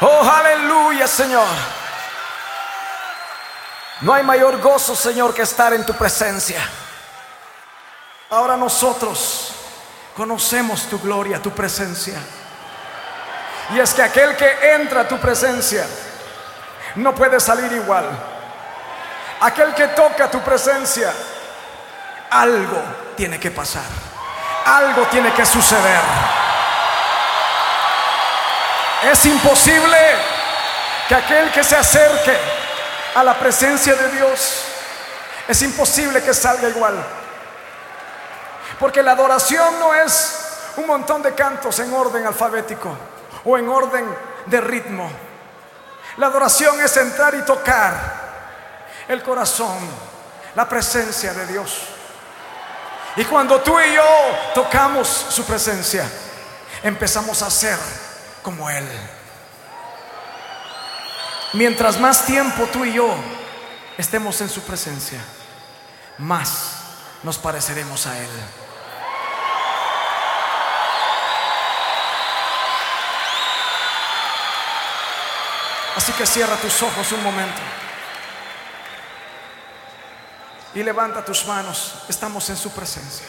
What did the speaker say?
Oh, aleluya, Señor. No hay mayor gozo, Señor, que estar en tu presencia. Ahora nosotros conocemos tu gloria, tu presencia. Y es que aquel que entra a tu presencia no puede salir igual. Aquel que toca tu presencia, algo tiene que pasar. Algo tiene que suceder. Es imposible que aquel que se acerque a la presencia de Dios, es imposible que salga igual. Porque la adoración no es un montón de cantos en orden alfabético o en orden de ritmo. La adoración es entrar y tocar el corazón, la presencia de Dios. Y cuando tú y yo tocamos su presencia, empezamos a ser como Él. Mientras más tiempo tú y yo estemos en su presencia, más nos pareceremos a Él. Así que cierra tus ojos un momento. Y levanta tus manos. Estamos en su presencia.